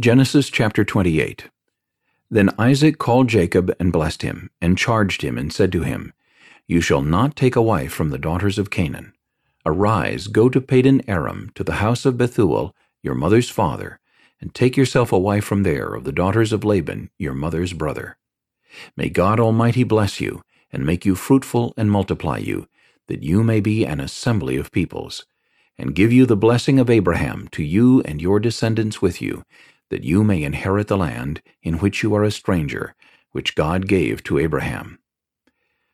Genesis chapter 28 Then Isaac called Jacob and blessed him, and charged him, and said to him, You shall not take a wife from the daughters of Canaan. Arise, go to Padan Aram, to the house of Bethuel, your mother's father, and take yourself a wife from there of the daughters of Laban, your mother's brother. May God Almighty bless you, and make you fruitful and multiply you, that you may be an assembly of peoples, and give you the blessing of Abraham to you and your descendants with you, that you may inherit the land in which you are a stranger, which God gave to Abraham.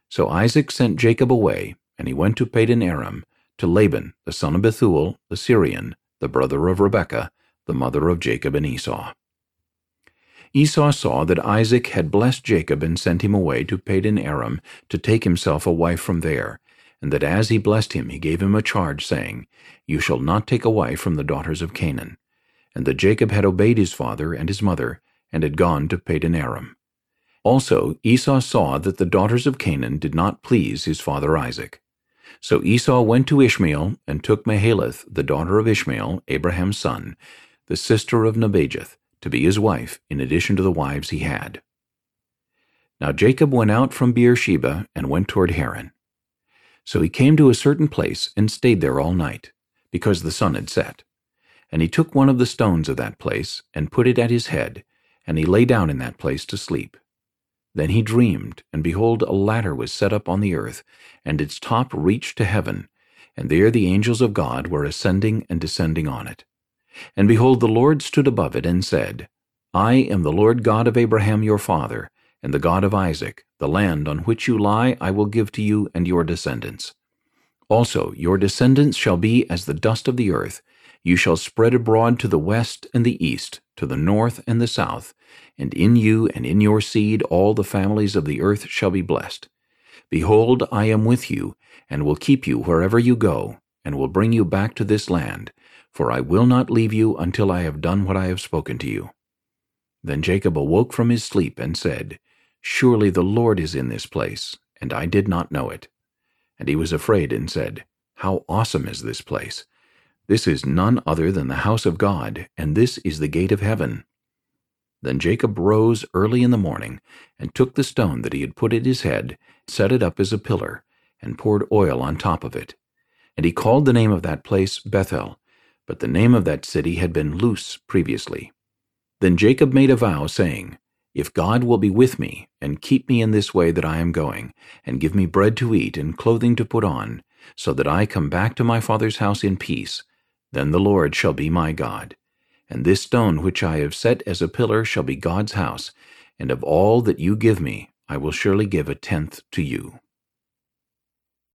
So Isaac sent Jacob away, and he went to Padan Aram, to Laban, the son of Bethuel, the Syrian, the brother of Rebekah, the mother of Jacob and Esau. Esau saw that Isaac had blessed Jacob and sent him away to Padan Aram to take himself a wife from there, and that as he blessed him he gave him a charge, saying, You shall not take a wife from the daughters of Canaan and that Jacob had obeyed his father and his mother, and had gone to Padan Aram. Also Esau saw that the daughters of Canaan did not please his father Isaac. So Esau went to Ishmael, and took Mahalath, the daughter of Ishmael, Abraham's son, the sister of Nebajoth, to be his wife, in addition to the wives he had. Now Jacob went out from Beersheba, and went toward Haran. So he came to a certain place, and stayed there all night, because the sun had set. And he took one of the stones of that place, and put it at his head, and he lay down in that place to sleep. Then he dreamed, and behold, a ladder was set up on the earth, and its top reached to heaven, and there the angels of God were ascending and descending on it. And behold, the Lord stood above it, and said, I am the Lord God of Abraham your father, and the God of Isaac. The land on which you lie I will give to you and your descendants. Also your descendants shall be as the dust of the earth, you shall spread abroad to the west and the east, to the north and the south, and in you and in your seed all the families of the earth shall be blessed. Behold, I am with you, and will keep you wherever you go, and will bring you back to this land, for I will not leave you until I have done what I have spoken to you. Then Jacob awoke from his sleep and said, Surely the Lord is in this place, and I did not know it. And he was afraid and said, How awesome is this place! This is none other than the house of God, and this is the gate of heaven. Then Jacob rose early in the morning, and took the stone that he had put at his head, set it up as a pillar, and poured oil on top of it. And he called the name of that place Bethel, but the name of that city had been Luz previously. Then Jacob made a vow, saying, If God will be with me, and keep me in this way that I am going, and give me bread to eat and clothing to put on, so that I come back to my father's house in peace, then the Lord shall be my God. And this stone which I have set as a pillar shall be God's house, and of all that you give me I will surely give a tenth to you.